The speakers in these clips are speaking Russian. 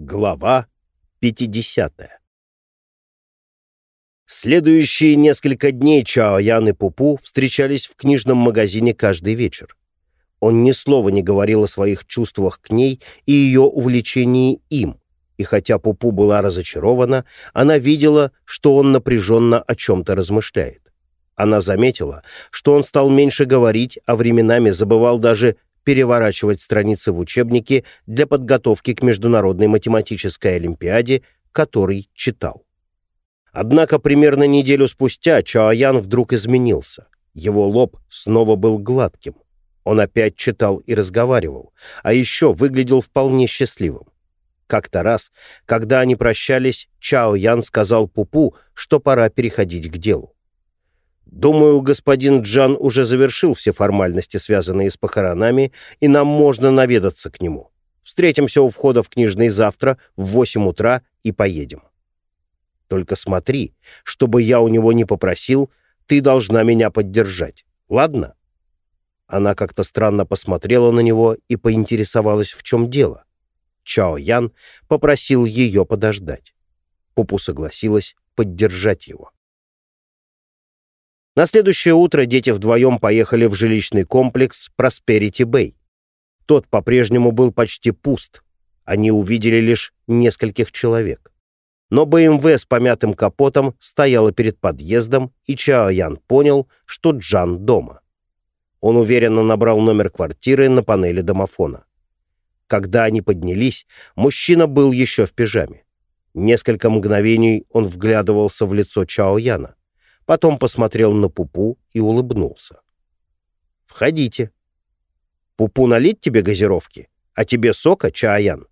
Глава 50 Следующие несколько дней Чао Ян и Пупу встречались в книжном магазине каждый вечер. Он ни слова не говорил о своих чувствах к ней и ее увлечении им, и хотя Пупу была разочарована, она видела, что он напряженно о чем-то размышляет. Она заметила, что он стал меньше говорить, а временами забывал даже переворачивать страницы в учебнике для подготовки к Международной математической олимпиаде, который читал. Однако примерно неделю спустя Чаоян вдруг изменился. Его лоб снова был гладким. Он опять читал и разговаривал, а еще выглядел вполне счастливым. Как-то раз, когда они прощались, Чао Ян сказал Пупу, что пора переходить к делу. Думаю, господин Джан уже завершил все формальности, связанные с похоронами, и нам можно наведаться к нему. Встретимся у входа в книжный завтра в восемь утра и поедем. Только смотри, чтобы я у него не попросил, ты должна меня поддержать. Ладно?» Она как-то странно посмотрела на него и поинтересовалась, в чем дело. Чао Ян попросил ее подождать. Пупу согласилась поддержать его. На следующее утро дети вдвоем поехали в жилищный комплекс Просперити Бэй. Тот по-прежнему был почти пуст. Они увидели лишь нескольких человек. Но БМВ с помятым капотом стояла перед подъездом, и Чао Ян понял, что Джан дома. Он уверенно набрал номер квартиры на панели домофона. Когда они поднялись, мужчина был еще в пижаме. Несколько мгновений он вглядывался в лицо Чао Яна. Потом посмотрел на Пупу и улыбнулся. «Входите». «Пупу налить тебе газировки, а тебе сока, Чаян?»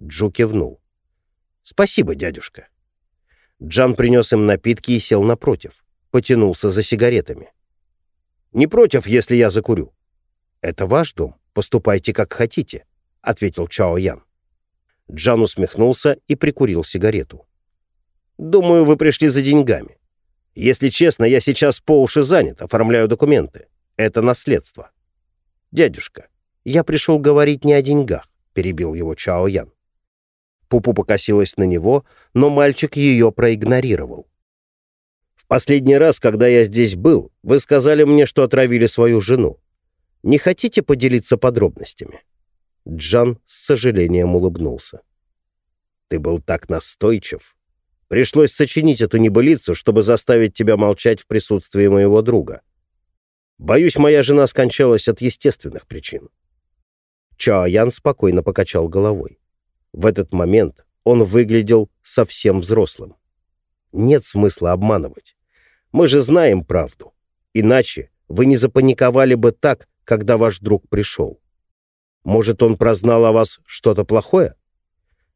Джу кивнул. «Спасибо, дядюшка». Джан принес им напитки и сел напротив. Потянулся за сигаретами. «Не против, если я закурю?» «Это ваш дом. Поступайте, как хотите», — ответил Чао Ян. Джан усмехнулся и прикурил сигарету. «Думаю, вы пришли за деньгами. Если честно, я сейчас по уши занят, оформляю документы. Это наследство. Дядюшка, я пришел говорить не о деньгах, перебил его Чао Ян. Пупу покосилась на него, но мальчик ее проигнорировал. В последний раз, когда я здесь был, вы сказали мне, что отравили свою жену. Не хотите поделиться подробностями? Джан с сожалением улыбнулся. Ты был так настойчив. Пришлось сочинить эту небылицу, чтобы заставить тебя молчать в присутствии моего друга. Боюсь, моя жена скончалась от естественных причин. Чао Ян спокойно покачал головой. В этот момент он выглядел совсем взрослым. Нет смысла обманывать. Мы же знаем правду. Иначе вы не запаниковали бы так, когда ваш друг пришел. Может, он прознал о вас что-то плохое?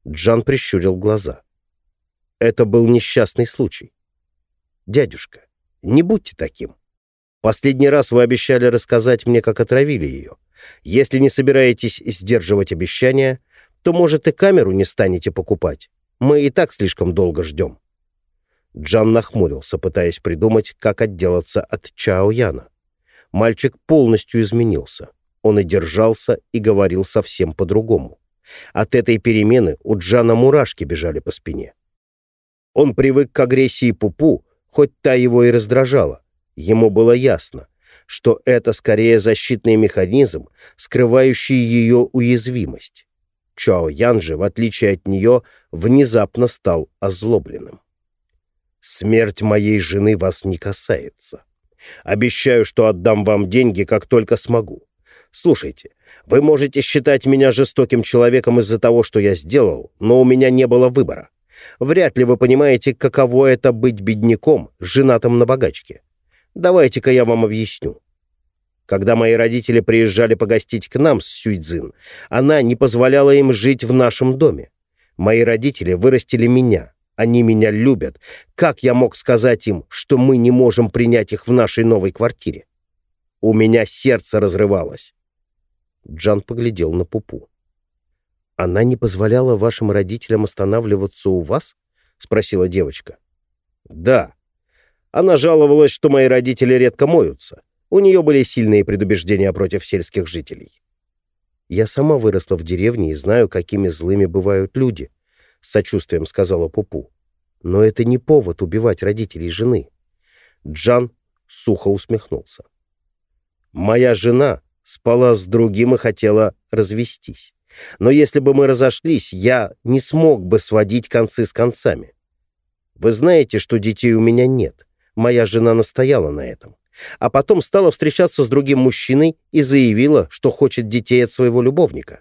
Джан прищурил глаза. Это был несчастный случай. Дядюшка, не будьте таким. Последний раз вы обещали рассказать мне, как отравили ее. Если не собираетесь сдерживать обещания, то, может, и камеру не станете покупать. Мы и так слишком долго ждем». Джан нахмурился, пытаясь придумать, как отделаться от Чао Яна. Мальчик полностью изменился. Он и держался, и говорил совсем по-другому. От этой перемены у Джана мурашки бежали по спине. Он привык к агрессии Пупу, хоть та его и раздражала. Ему было ясно, что это скорее защитный механизм, скрывающий ее уязвимость. Чао Ян же, в отличие от нее, внезапно стал озлобленным. «Смерть моей жены вас не касается. Обещаю, что отдам вам деньги, как только смогу. Слушайте, вы можете считать меня жестоким человеком из-за того, что я сделал, но у меня не было выбора. Вряд ли вы понимаете, каково это быть бедняком, женатым на богачке. Давайте-ка я вам объясню. Когда мои родители приезжали погостить к нам с Сюйцзин, она не позволяла им жить в нашем доме. Мои родители вырастили меня. Они меня любят. Как я мог сказать им, что мы не можем принять их в нашей новой квартире? У меня сердце разрывалось. Джан поглядел на Пупу. «Она не позволяла вашим родителям останавливаться у вас?» — спросила девочка. «Да. Она жаловалась, что мои родители редко моются. У нее были сильные предубеждения против сельских жителей». Я сама выросла в деревне и знаю, какими злыми бывают люди, — с сочувствием сказала Пупу. Но это не повод убивать родителей жены. Джан сухо усмехнулся. Моя жена спала с другим и хотела развестись. Но если бы мы разошлись, я не смог бы сводить концы с концами. Вы знаете, что детей у меня нет. Моя жена настояла на этом. А потом стала встречаться с другим мужчиной и заявила, что хочет детей от своего любовника.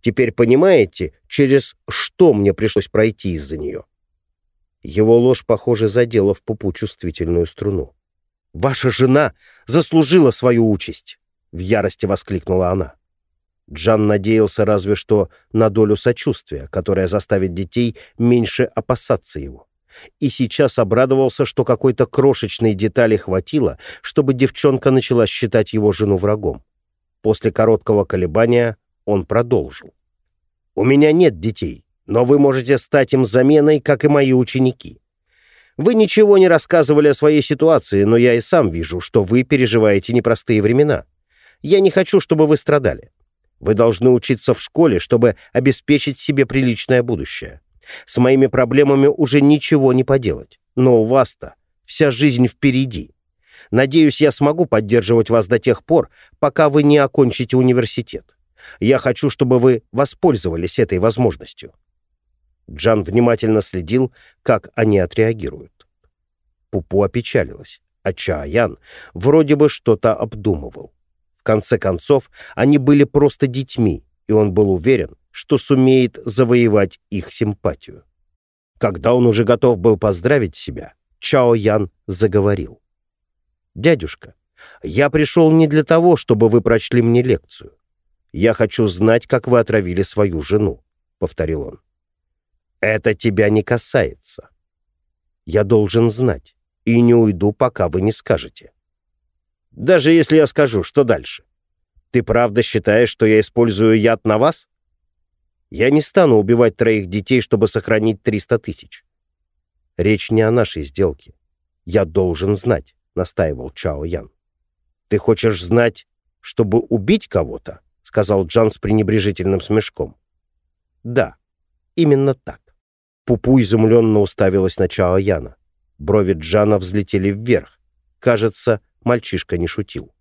Теперь понимаете, через что мне пришлось пройти из-за нее? Его ложь, похоже, задела в пупу чувствительную струну. «Ваша жена заслужила свою участь!» — в ярости воскликнула она. Джан надеялся разве что на долю сочувствия, которая заставит детей меньше опасаться его. И сейчас обрадовался, что какой-то крошечной детали хватило, чтобы девчонка начала считать его жену врагом. После короткого колебания он продолжил. «У меня нет детей, но вы можете стать им заменой, как и мои ученики. Вы ничего не рассказывали о своей ситуации, но я и сам вижу, что вы переживаете непростые времена. Я не хочу, чтобы вы страдали. Вы должны учиться в школе, чтобы обеспечить себе приличное будущее. С моими проблемами уже ничего не поделать. Но у вас-то вся жизнь впереди. Надеюсь, я смогу поддерживать вас до тех пор, пока вы не окончите университет. Я хочу, чтобы вы воспользовались этой возможностью». Джан внимательно следил, как они отреагируют. Пупу опечалилась, а Чаян вроде бы что-то обдумывал конце концов, они были просто детьми, и он был уверен, что сумеет завоевать их симпатию. Когда он уже готов был поздравить себя, Чао Ян заговорил. «Дядюшка, я пришел не для того, чтобы вы прочли мне лекцию. Я хочу знать, как вы отравили свою жену», — повторил он. «Это тебя не касается. Я должен знать, и не уйду, пока вы не скажете». Даже если я скажу, что дальше? Ты правда считаешь, что я использую яд на вас? Я не стану убивать троих детей, чтобы сохранить 300 тысяч. Речь не о нашей сделке. Я должен знать, — настаивал Чао Ян. Ты хочешь знать, чтобы убить кого-то? — сказал Джан с пренебрежительным смешком. Да, именно так. Пупу изумленно уставилась на Чао Яна. Брови Джана взлетели вверх. Кажется, Мальчишка не шутил.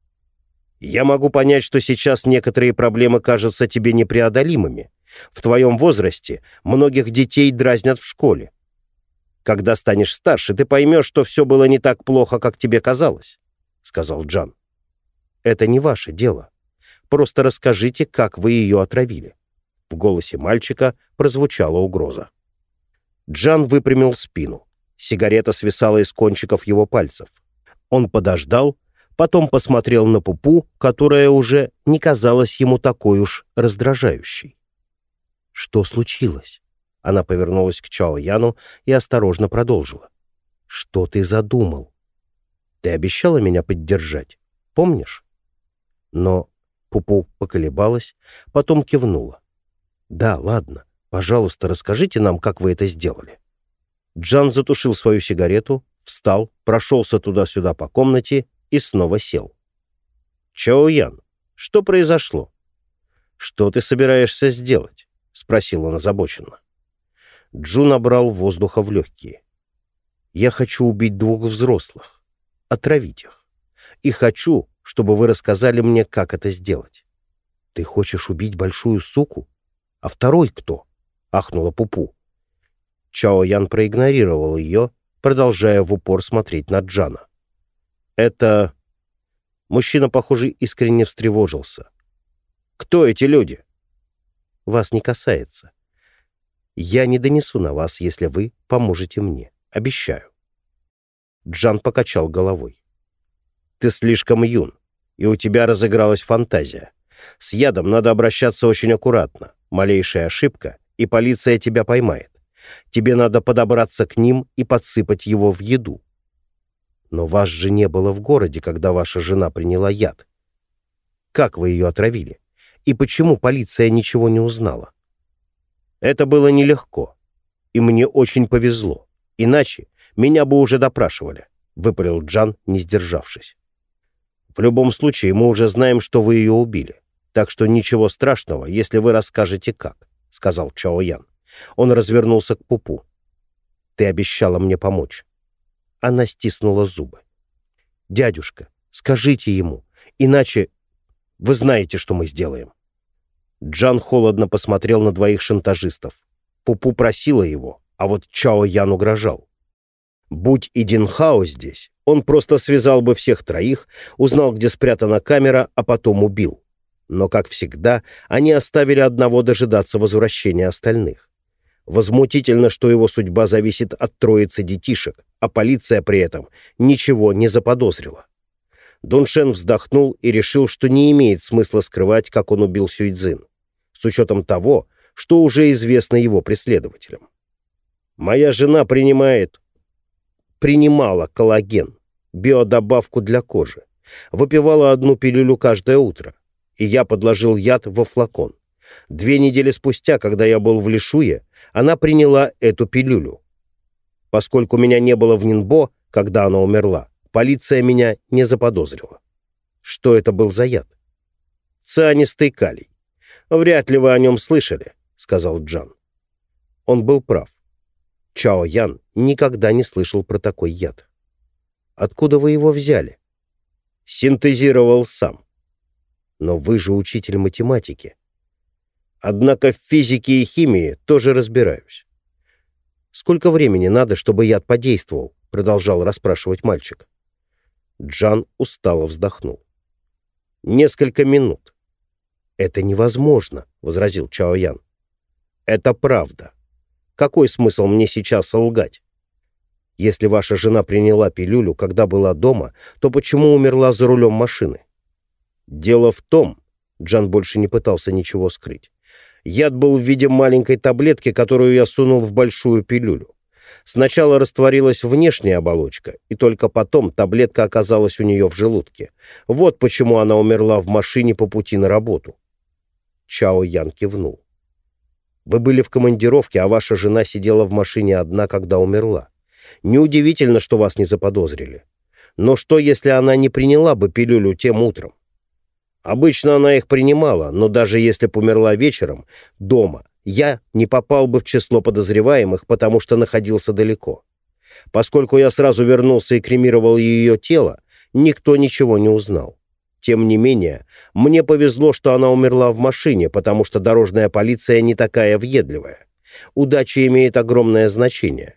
«Я могу понять, что сейчас некоторые проблемы кажутся тебе непреодолимыми. В твоем возрасте многих детей дразнят в школе. Когда станешь старше, ты поймешь, что все было не так плохо, как тебе казалось», — сказал Джан. «Это не ваше дело. Просто расскажите, как вы ее отравили». В голосе мальчика прозвучала угроза. Джан выпрямил спину. Сигарета свисала из кончиков его пальцев. Он подождал, потом посмотрел на Пупу, которая уже не казалась ему такой уж раздражающей. «Что случилось?» Она повернулась к Чао Яну и осторожно продолжила. «Что ты задумал? Ты обещала меня поддержать, помнишь?» Но Пупу поколебалась, потом кивнула. «Да, ладно. Пожалуйста, расскажите нам, как вы это сделали». Джан затушил свою сигарету, встал, прошелся туда-сюда по комнате и снова сел. «Чао Ян, что произошло?» «Что ты собираешься сделать?» — спросил он озабоченно. Джу набрал воздуха в легкие. «Я хочу убить двух взрослых, отравить их. И хочу, чтобы вы рассказали мне, как это сделать». «Ты хочешь убить большую суку? А второй кто?» — ахнула Пупу. Чао Ян проигнорировал ее продолжая в упор смотреть на Джана. «Это...» Мужчина, похоже, искренне встревожился. «Кто эти люди?» «Вас не касается. Я не донесу на вас, если вы поможете мне. Обещаю». Джан покачал головой. «Ты слишком юн, и у тебя разыгралась фантазия. С ядом надо обращаться очень аккуратно. Малейшая ошибка, и полиция тебя поймает. Тебе надо подобраться к ним и подсыпать его в еду. Но вас же не было в городе, когда ваша жена приняла яд. Как вы ее отравили? И почему полиция ничего не узнала? Это было нелегко. И мне очень повезло. Иначе меня бы уже допрашивали, — выпалил Джан, не сдержавшись. В любом случае, мы уже знаем, что вы ее убили. Так что ничего страшного, если вы расскажете как», — сказал Чао Ян. Он развернулся к Пупу. «Ты обещала мне помочь». Она стиснула зубы. «Дядюшка, скажите ему, иначе вы знаете, что мы сделаем». Джан холодно посмотрел на двоих шантажистов. Пупу просила его, а вот Чао Ян угрожал. Будь и Динхао здесь, он просто связал бы всех троих, узнал, где спрятана камера, а потом убил. Но, как всегда, они оставили одного дожидаться возвращения остальных. Возмутительно, что его судьба зависит от троицы детишек, а полиция при этом ничего не заподозрила. Дуншен вздохнул и решил, что не имеет смысла скрывать, как он убил Сюйцзин, с учетом того, что уже известно его преследователям. «Моя жена принимает принимала коллаген, биодобавку для кожи, выпивала одну пилюлю каждое утро, и я подложил яд во флакон. Две недели спустя, когда я был в Лишуе, она приняла эту пилюлю. Поскольку меня не было в Нинбо, когда она умерла, полиция меня не заподозрила. Что это был за яд? Цианистый калий. Вряд ли вы о нем слышали, сказал Джан. Он был прав. Чао Ян никогда не слышал про такой яд. Откуда вы его взяли? Синтезировал сам. Но вы же учитель математики. Однако в физике и химии тоже разбираюсь. Сколько времени надо, чтобы яд подействовал? Продолжал расспрашивать мальчик. Джан устало вздохнул. Несколько минут. Это невозможно, возразил Чао Ян. Это правда. Какой смысл мне сейчас лгать? Если ваша жена приняла пилюлю, когда была дома, то почему умерла за рулем машины? Дело в том, Джан больше не пытался ничего скрыть. Яд был в виде маленькой таблетки, которую я сунул в большую пилюлю. Сначала растворилась внешняя оболочка, и только потом таблетка оказалась у нее в желудке. Вот почему она умерла в машине по пути на работу. Чао Ян кивнул. Вы были в командировке, а ваша жена сидела в машине одна, когда умерла. Неудивительно, что вас не заподозрили. Но что, если она не приняла бы пилюлю тем утром? Обычно она их принимала, но даже если бы умерла вечером, дома, я не попал бы в число подозреваемых, потому что находился далеко. Поскольку я сразу вернулся и кремировал ее тело, никто ничего не узнал. Тем не менее, мне повезло, что она умерла в машине, потому что дорожная полиция не такая въедливая. Удача имеет огромное значение.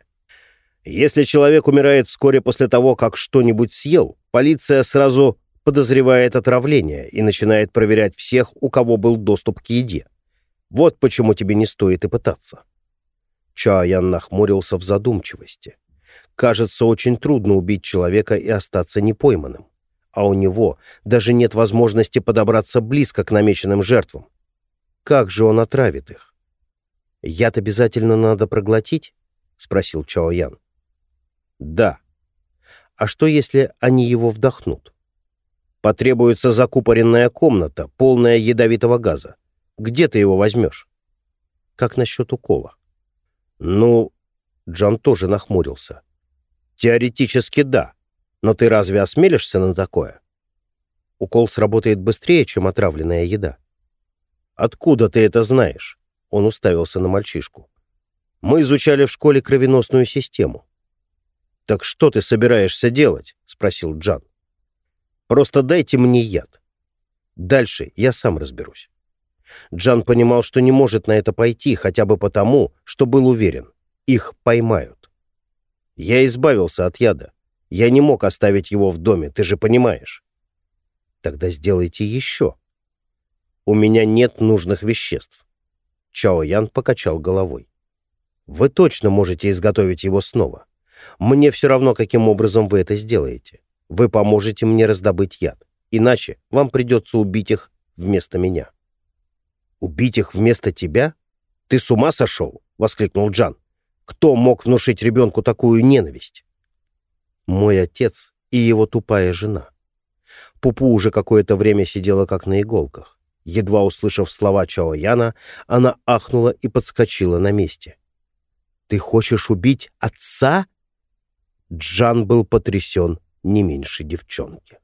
Если человек умирает вскоре после того, как что-нибудь съел, полиция сразу подозревает отравление и начинает проверять всех, у кого был доступ к еде. Вот почему тебе не стоит и пытаться. Чаян нахмурился в задумчивости. Кажется, очень трудно убить человека и остаться непойманным а у него даже нет возможности подобраться близко к намеченным жертвам. Как же он отравит их? «Яд обязательно надо проглотить?» — спросил Чао Ян. «Да. А что, если они его вдохнут? Потребуется закупоренная комната, полная ядовитого газа. Где ты его возьмешь? Как насчет укола?» «Ну...» — Джан тоже нахмурился. «Теоретически да. Но ты разве осмелишься на такое? Укол сработает быстрее, чем отравленная еда. Откуда ты это знаешь? Он уставился на мальчишку. Мы изучали в школе кровеносную систему. Так что ты собираешься делать? Спросил Джан. Просто дайте мне яд. Дальше я сам разберусь. Джан понимал, что не может на это пойти, хотя бы потому, что был уверен. Их поймают. Я избавился от яда. Я не мог оставить его в доме, ты же понимаешь. Тогда сделайте еще. У меня нет нужных веществ. Чао Ян покачал головой. Вы точно можете изготовить его снова. Мне все равно, каким образом вы это сделаете. Вы поможете мне раздобыть яд. Иначе вам придется убить их вместо меня. Убить их вместо тебя? Ты с ума сошел? — воскликнул Джан. Кто мог внушить ребенку такую ненависть? мой отец и его тупая жена. Пупу уже какое-то время сидела как на иголках. Едва услышав слова Чао Яна, она ахнула и подскочила на месте. «Ты хочешь убить отца?» Джан был потрясен не меньше девчонки.